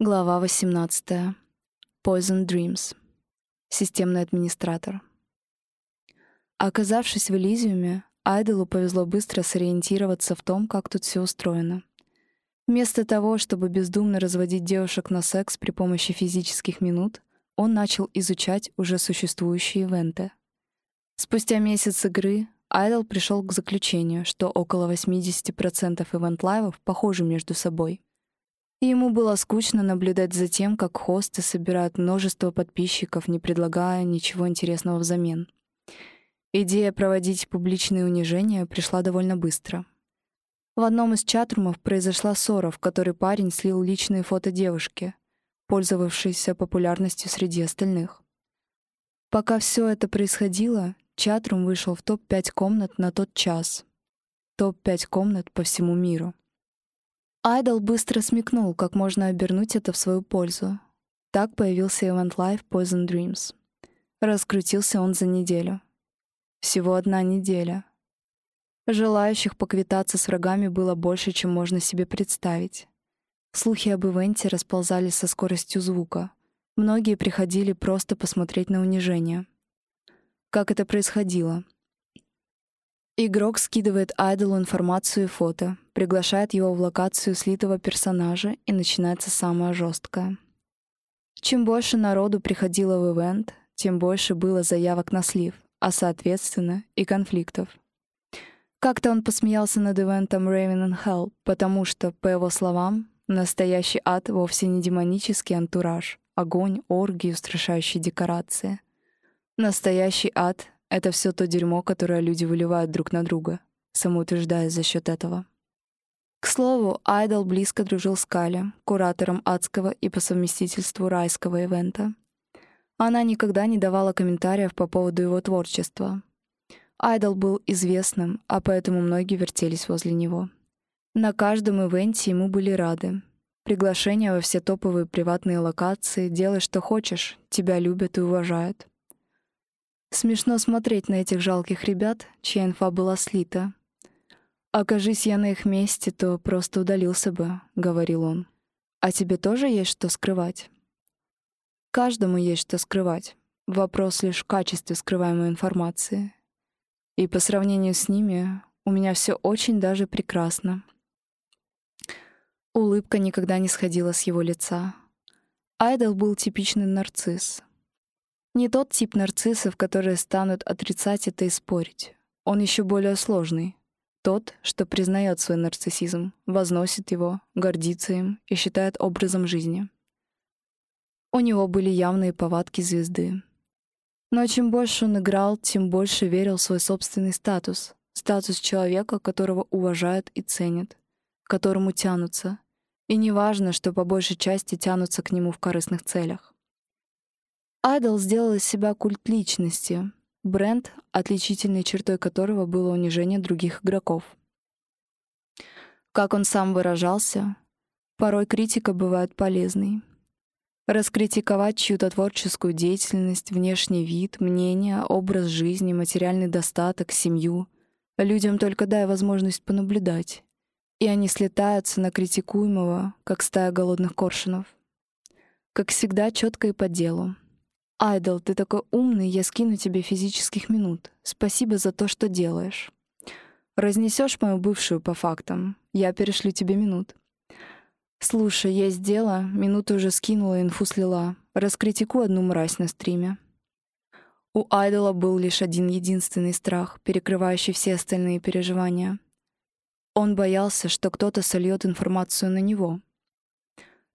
Глава 18. Poison Dreams. Системный администратор. Оказавшись в Элизиуме, Айдолу повезло быстро сориентироваться в том, как тут все устроено. Вместо того, чтобы бездумно разводить девушек на секс при помощи физических минут, он начал изучать уже существующие ивенты. Спустя месяц игры Айдол пришел к заключению, что около 80% ивент-лайвов похожи между собой — ему было скучно наблюдать за тем, как хосты собирают множество подписчиков, не предлагая ничего интересного взамен. Идея проводить публичные унижения пришла довольно быстро. В одном из чатрумов произошла ссора, в которой парень слил личные фото девушки, пользовавшейся популярностью среди остальных. Пока все это происходило, чатрум вышел в топ-5 комнат на тот час. Топ-5 комнат по всему миру. Айдол быстро смекнул, как можно обернуть это в свою пользу. Так появился Event Life Poison Dreams. Раскрутился он за неделю. Всего одна неделя. Желающих поквитаться с врагами было больше, чем можно себе представить. Слухи об ивенте расползались со скоростью звука. Многие приходили просто посмотреть на унижение. Как это происходило? Игрок скидывает айдолу информацию и фото, приглашает его в локацию слитого персонажа, и начинается самое жесткое. Чем больше народу приходило в ивент, тем больше было заявок на слив, а соответственно и конфликтов. Как-то он посмеялся над ивентом Raven and Hell, потому что, по его словам, настоящий ад вовсе не демонический антураж, огонь, оргии, устрашающие декорации. Настоящий ад это все то дерьмо, которое люди выливают друг на друга, самоутверждаясь за счет этого. К слову, Айдол близко дружил с Кали, куратором адского и по совместительству райского ивента. Она никогда не давала комментариев по поводу его творчества. Айдол был известным, а поэтому многие вертелись возле него. На каждом ивенте ему были рады. Приглашения во все топовые приватные локации, делай что хочешь, тебя любят и уважают. Смешно смотреть на этих жалких ребят, чья инфа была слита. «Окажись я на их месте, то просто удалился бы», — говорил он. «А тебе тоже есть что скрывать?» Каждому есть что скрывать. Вопрос лишь в качестве скрываемой информации. И по сравнению с ними у меня все очень даже прекрасно. Улыбка никогда не сходила с его лица. Айдол был типичный нарцисс. Не тот тип нарциссов, которые станут отрицать это и спорить. Он еще более сложный. Тот, что признает свой нарциссизм, возносит его, гордится им и считает образом жизни. У него были явные повадки звезды. Но чем больше он играл, тем больше верил в свой собственный статус. Статус человека, которого уважают и ценят, к которому тянутся. И неважно, что по большей части тянутся к нему в корыстных целях. Айдол сделал из себя культ личности, бренд, отличительной чертой которого было унижение других игроков. Как он сам выражался, порой критика бывает полезной. Раскритиковать чью-то творческую деятельность, внешний вид, мнение, образ жизни, материальный достаток, семью. Людям только дай возможность понаблюдать. И они слетаются на критикуемого, как стая голодных коршунов. Как всегда, четко и по делу. «Айдол, ты такой умный, я скину тебе физических минут. Спасибо за то, что делаешь. Разнесешь мою бывшую по фактам, я перешлю тебе минут. Слушай, есть дело, минуту уже скинула, инфу слила. Раскритику одну мразь на стриме». У Айдола был лишь один единственный страх, перекрывающий все остальные переживания. Он боялся, что кто-то сольет информацию на него —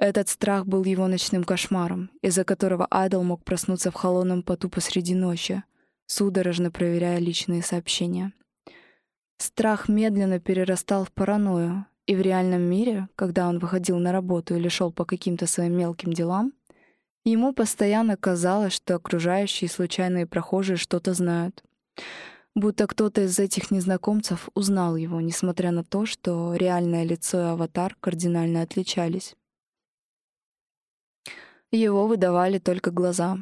этот страх был его ночным кошмаром, из-за которого Айдол мог проснуться в холодном поту посреди ночи, судорожно проверяя личные сообщения. Страх медленно перерастал в паранойю, и в реальном мире, когда он выходил на работу или шел по каким-то своим мелким делам, ему постоянно казалось, что окружающие случайные прохожие что-то знают. Будто кто-то из этих незнакомцев узнал его, несмотря на то, что реальное лицо и аватар кардинально отличались. Его выдавали только глаза.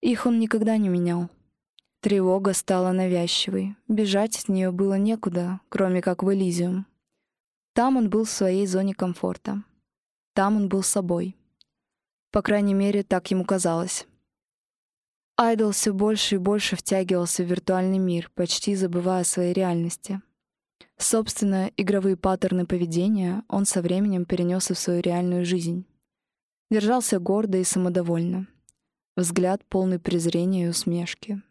Их он никогда не менял. Тревога стала навязчивой. Бежать от нее было некуда, кроме как в Элизиум. Там он был в своей зоне комфорта. Там он был собой. По крайней мере, так ему казалось. Айдол все больше и больше втягивался в виртуальный мир, почти забывая о своей реальности. Собственно, игровые паттерны поведения он со временем перенес и в свою реальную жизнь. Держался гордо и самодовольно. Взгляд полный презрения и усмешки.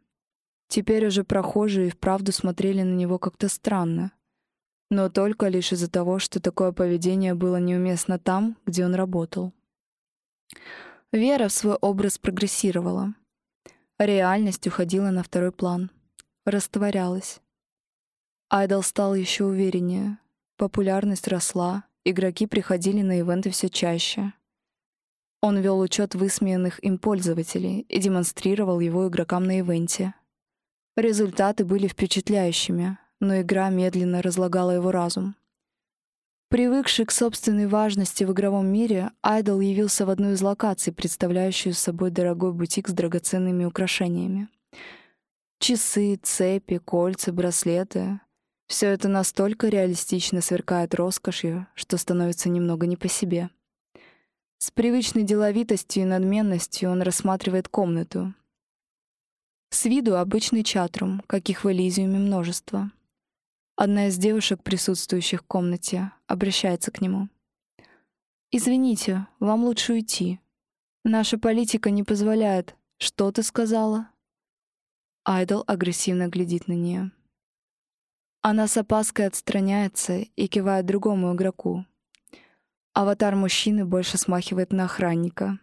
Теперь уже прохожие вправду смотрели на него как-то странно. Но только лишь из-за того, что такое поведение было неуместно там, где он работал. Вера в свой образ прогрессировала — Реальность уходила на второй план. Растворялась. Айдол стал еще увереннее. Популярность росла, игроки приходили на ивенты все чаще. Он вел учет высмеянных им пользователей и демонстрировал его игрокам на ивенте. Результаты были впечатляющими, но игра медленно разлагала его разум. Привыкший к собственной важности в игровом мире, Айдол явился в одну из локаций, представляющую собой дорогой бутик с драгоценными украшениями. Часы, цепи, кольца, браслеты — все это настолько реалистично сверкает роскошью, что становится немного не по себе. С привычной деловитостью и надменностью он рассматривает комнату. С виду обычный чатрум, каких в Элизиуме множество — Одна из девушек, присутствующих в комнате, обращается к нему. «Извините, вам лучше уйти. Наша политика не позволяет. Что ты сказала?» Айдол агрессивно глядит на нее. Она с опаской отстраняется и кивает другому игроку. Аватар мужчины больше смахивает на охранника.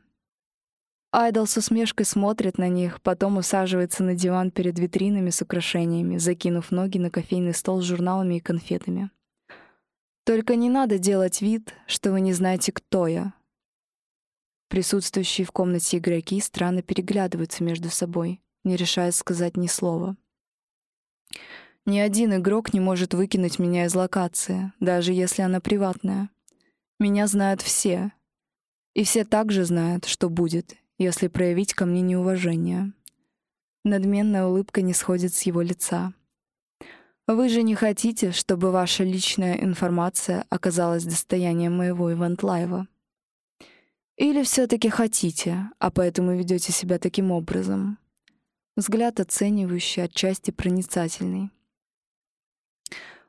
Айдол с усмешкой смотрит на них, потом усаживается на диван перед витринами с украшениями, закинув ноги на кофейный стол с журналами и конфетами. «Только не надо делать вид, что вы не знаете, кто я». Присутствующие в комнате игроки странно переглядываются между собой, не решая сказать ни слова. Ни один игрок не может выкинуть меня из локации, даже если она приватная. Меня знают все. И все также знают, что будет, если проявить ко мне неуважение. Надменная улыбка не сходит с его лица. Вы же не хотите, чтобы ваша личная информация оказалась достоянием моего ивент-лайва? Или все-таки хотите, а поэтому ведете себя таким образом? Взгляд оценивающий, отчасти проницательный.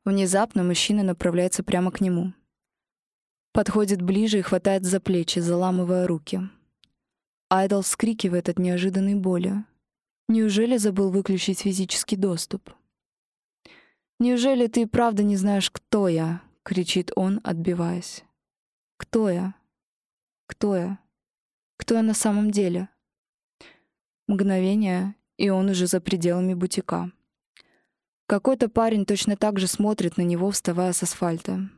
Внезапно мужчина направляется прямо к нему. Подходит ближе и хватает за плечи, заламывая руки. Айдол вскрикивает от неожиданной боли. Неужели забыл выключить физический доступ? «Неужели ты правда не знаешь, кто я?» — кричит он, отбиваясь. «Кто я? Кто я? Кто я на самом деле?» Мгновение, и он уже за пределами бутика. Какой-то парень точно так же смотрит на него, вставая с асфальта.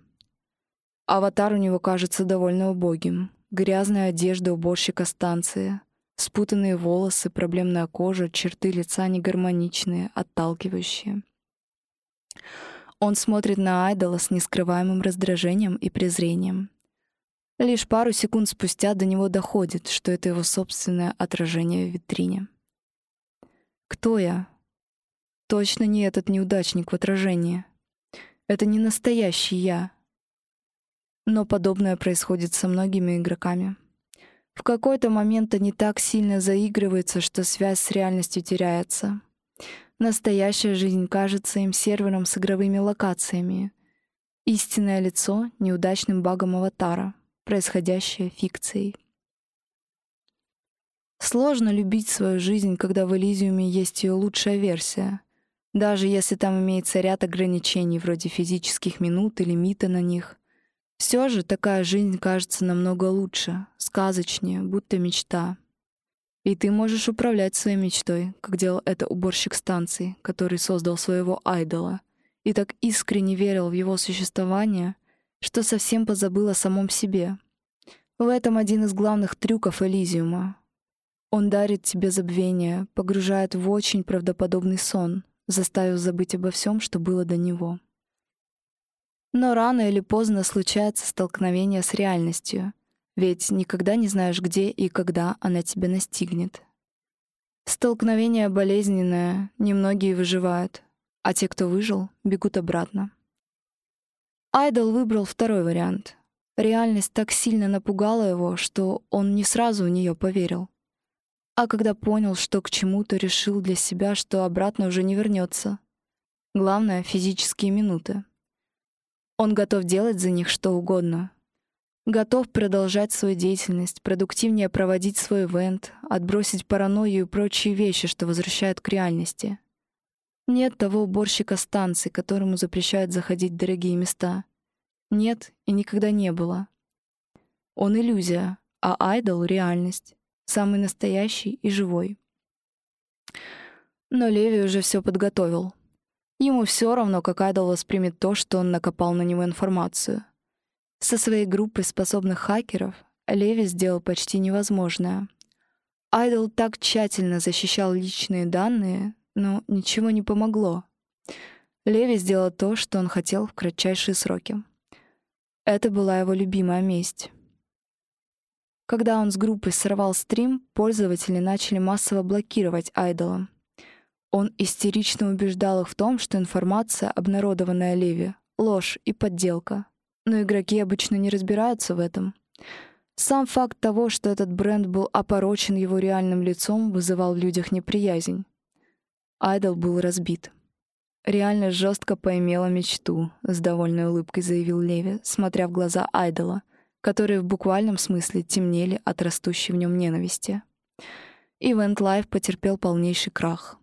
Аватар у него кажется довольно убогим. Грязная одежда уборщика станции, спутанные волосы, проблемная кожа, черты лица негармоничные, отталкивающие. Он смотрит на Айдола с нескрываемым раздражением и презрением. Лишь пару секунд спустя до него доходит, что это его собственное отражение в витрине. Кто я? Точно не этот неудачник в отражении. Это не настоящий я. Но подобное происходит со многими игроками. В какой-то момент они так сильно заигрываются, что связь с реальностью теряется. Настоящая жизнь кажется им сервером с игровыми локациями. Истинное лицо — неудачным багом аватара, происходящее фикцией. Сложно любить свою жизнь, когда в Элизиуме есть ее лучшая версия, даже если там имеется ряд ограничений вроде физических минут и лимита на них — все же такая жизнь кажется намного лучше, сказочнее, будто мечта. И ты можешь управлять своей мечтой, как делал это уборщик станции, который создал своего айдола, и так искренне верил в его существование, что совсем позабыл о самом себе. В этом один из главных трюков Элизиума. Он дарит тебе забвение, погружает в очень правдоподобный сон, заставив забыть обо всем, что было до него. Но рано или поздно случается столкновение с реальностью, ведь никогда не знаешь, где и когда она тебя настигнет. Столкновение болезненное, немногие выживают, а те, кто выжил, бегут обратно. Айдол выбрал второй вариант. Реальность так сильно напугала его, что он не сразу в нее поверил. А когда понял, что к чему-то, решил для себя, что обратно уже не вернется. Главное — физические минуты. Он готов делать за них что угодно. Готов продолжать свою деятельность, продуктивнее проводить свой ивент, отбросить паранойю и прочие вещи, что возвращают к реальности. Нет того уборщика станции, которому запрещают заходить в дорогие места. Нет и никогда не было. Он иллюзия, а айдол — реальность. Самый настоящий и живой. Но Леви уже все подготовил. Ему все равно, как айдол воспримет то, что он накопал на него информацию. Со своей группой способных хакеров Леви сделал почти невозможное. Айдол так тщательно защищал личные данные, но ничего не помогло. Леви сделал то, что он хотел в кратчайшие сроки. Это была его любимая месть. Когда он с группой сорвал стрим, пользователи начали массово блокировать айдола. Он истерично убеждал их в том, что информация, обнародованная Леви, — ложь и подделка. Но игроки обычно не разбираются в этом. Сам факт того, что этот бренд был опорочен его реальным лицом, вызывал в людях неприязнь. Айдол был разбит. Реально жестко поимела мечту, с довольной улыбкой заявил Леви, смотря в глаза Айдола, которые в буквальном смысле темнели от растущей в нем ненависти. Event Life потерпел полнейший крах.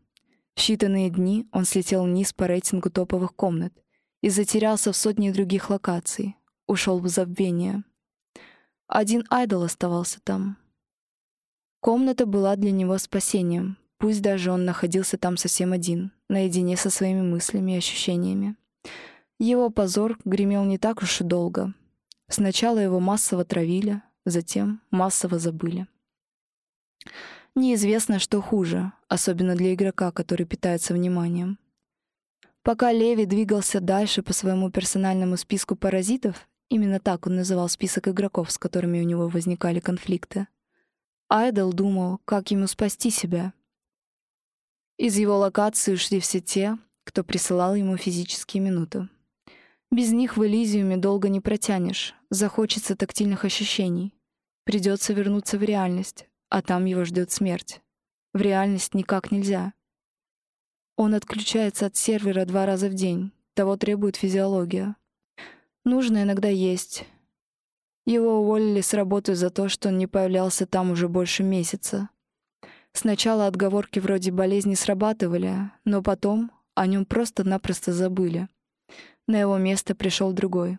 В считанные дни он слетел вниз по рейтингу топовых комнат и затерялся в сотне других локаций, ушел в забвение. Один айдол оставался там. Комната была для него спасением, Пусть даже он находился там совсем один, наедине со своими мыслями и ощущениями. Его позор гремел не так уж и долго. Сначала его массово травили, затем массово забыли. Неизвестно, что хуже, особенно для игрока, который питается вниманием. Пока Леви двигался дальше по своему персональному списку паразитов, именно так он называл список игроков, с которыми у него возникали конфликты, Айдол думал, как ему спасти себя — из его локации ушли все те, кто присылал ему физические минуты. Без них в Элизиуме долго не протянешь, захочется тактильных ощущений. Придется вернуться в реальность, а там его ждет смерть. В реальность никак нельзя. Он отключается от сервера два раза в день, того требует физиология. Нужно иногда есть. Его уволили с работы за то, что он не появлялся там уже больше месяца. Сначала отговорки вроде болезни срабатывали, но потом о нем просто-напросто забыли. На его место пришел другой.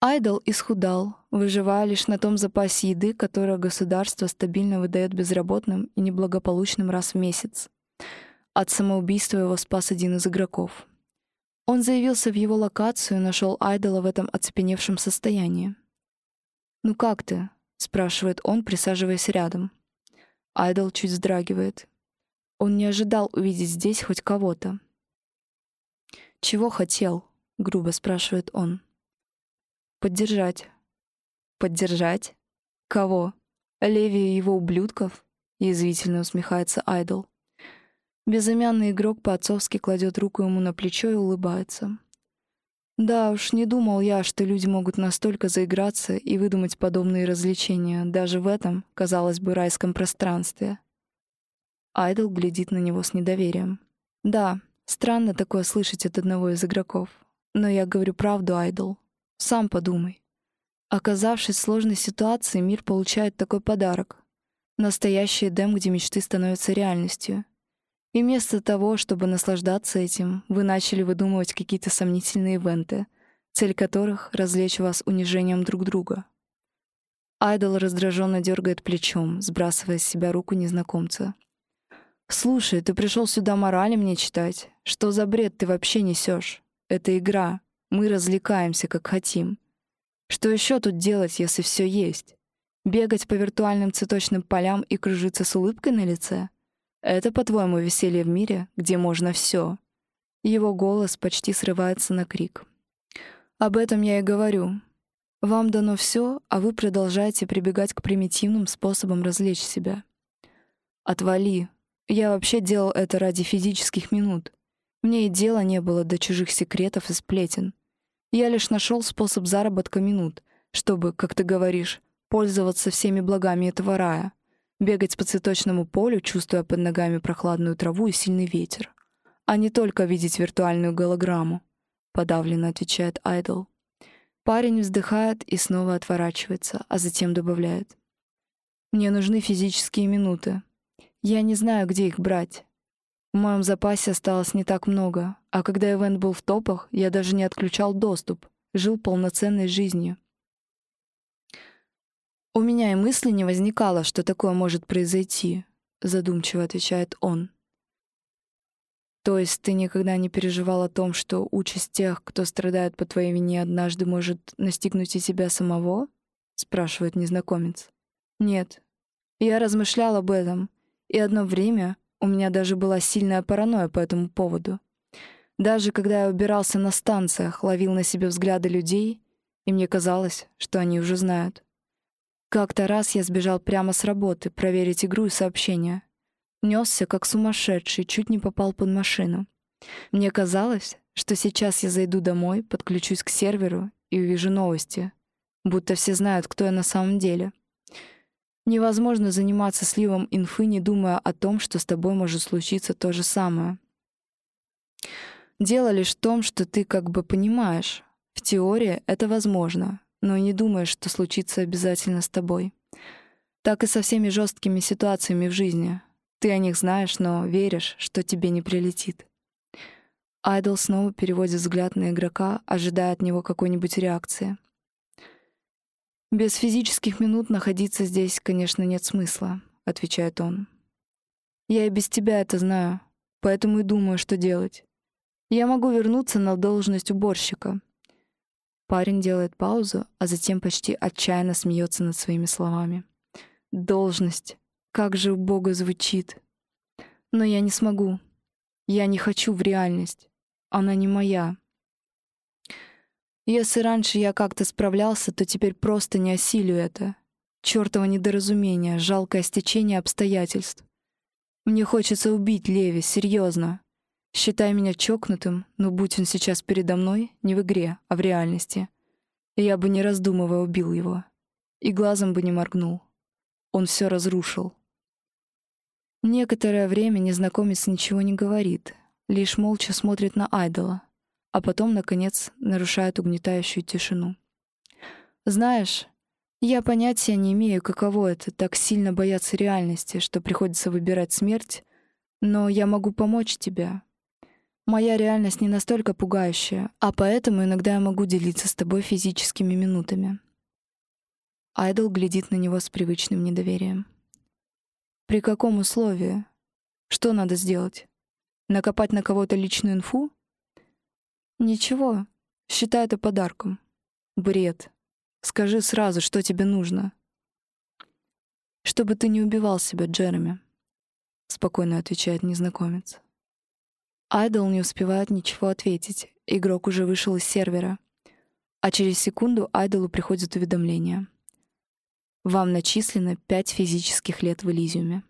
Айдол исхудал, выживая лишь на том запасе еды, которое государство стабильно выдает безработным и неблагополучным раз в месяц. От самоубийства его спас один из игроков. Он заявился в его локацию и нашел Айдола в этом оцепеневшем состоянии. «Ну как ты?» — спрашивает он, присаживаясь рядом. Айдол чуть вздрагивает. Он не ожидал увидеть здесь хоть кого-то. «Чего хотел?» — грубо спрашивает он. «Поддержать». «Поддержать? Кого? Леви и его ублюдков?» — язвительно усмехается Айдол. Безымянный игрок по-отцовски кладет руку ему на плечо и улыбается. Да уж, не думал я, что люди могут настолько заиграться и выдумать подобные развлечения, даже в этом, казалось бы, райском пространстве. Айдол глядит на него с недоверием. Да, странно такое слышать от одного из игроков. Но я говорю правду, Айдол. Сам подумай. Оказавшись в сложной ситуации, мир получает такой подарок. Настоящий дем, где мечты становятся реальностью — и вместо того, чтобы наслаждаться этим, вы начали выдумывать какие-то сомнительные ивенты, цель которых — развлечь вас унижением друг друга. Айдол раздраженно дергает плечом, сбрасывая с себя руку незнакомца. «Слушай, ты пришел сюда морали мне читать? Что за бред ты вообще несешь? Это игра. Мы развлекаемся, как хотим. Что еще тут делать, если все есть? Бегать по виртуальным цветочным полям и кружиться с улыбкой на лице? Это, по-твоему, веселье в мире, где можно все? Его голос почти срывается на крик. Об этом я и говорю. Вам дано все, а вы продолжаете прибегать к примитивным способам развлечь себя. Отвали. Я вообще делал это ради физических минут. Мне и дела не было до чужих секретов и сплетен. Я лишь нашел способ заработка минут, чтобы, как ты говоришь, пользоваться всеми благами этого рая, бегать по цветочному полю, чувствуя под ногами прохладную траву и сильный ветер, а не только видеть виртуальную голограмму, подавленно отвечает Айдл. Парень вздыхает и снова отворачивается, а затем добавляет. «Мне нужны физические минуты. Я не знаю, где их брать. В моем запасе осталось не так много, а когда ивент был в топах, я даже не отключал доступ, жил полноценной жизнью. «У меня и мысли не возникало, что такое может произойти», — задумчиво отвечает он. «То есть ты никогда не переживал о том, что участь тех, кто страдает по твоей вине, однажды может настигнуть и тебя самого?» — спрашивает незнакомец. «Нет. Я размышлял об этом, и одно время у меня даже была сильная паранойя по этому поводу. Даже когда я убирался на станциях, ловил на себе взгляды людей, и мне казалось, что они уже знают. Как-то раз я сбежал прямо с работы проверить игру и сообщения. Несся как сумасшедший, чуть не попал под машину. Мне казалось, что сейчас я зайду домой, подключусь к серверу и увижу новости, будто все знают, кто я на самом деле. Невозможно заниматься сливом инфы, не думая о том, что с тобой может случиться то же самое. Дело лишь в том, что ты как бы понимаешь, в теории это возможно, но не думаешь, что случится обязательно с тобой. Так и со всеми жесткими ситуациями в жизни. Ты о них знаешь, но веришь, что тебе не прилетит. Айдол снова переводит взгляд на игрока, ожидая от него какой-нибудь реакции. «Без физических минут находиться здесь, конечно, нет смысла», — отвечает он. «Я и без тебя это знаю, поэтому и думаю, что делать. Я могу вернуться на должность уборщика, Парень делает паузу, а затем почти отчаянно смеется над своими словами. «Должность. Как же убого звучит. Но я не смогу. Я не хочу в реальность. Она не моя. Если раньше я как-то справлялся, то теперь просто не осилю это. Чёртово недоразумение, жалкое стечение обстоятельств. Мне хочется убить Леви, серьезно. Считай меня чокнутым, но будь он сейчас передо мной, не в игре, а в реальности, я бы не раздумывая убил его. И глазом бы не моргнул. Он все разрушил. Некоторое время незнакомец ничего не говорит, лишь молча смотрит на айдола, а потом, наконец, нарушает угнетающую тишину. «Знаешь, я понятия не имею, каково это — так сильно бояться реальности, что приходится выбирать смерть, но я могу помочь тебе, Моя реальность не настолько пугающая, а поэтому иногда я могу делиться с тобой физическими минутами. Айдол глядит на него с привычным недоверием. При каком условии? Что надо сделать? Накопать на кого-то личную инфу? Ничего, считай это подарком. Бред. Скажи сразу, что тебе нужно. Чтобы ты не убивал себя, Джереми, спокойно отвечает незнакомец. Айдол не успевает ничего ответить. Игрок уже вышел из сервера. А через секунду Айдолу приходит уведомление. Вам начислено 5 физических лет в Элизиуме.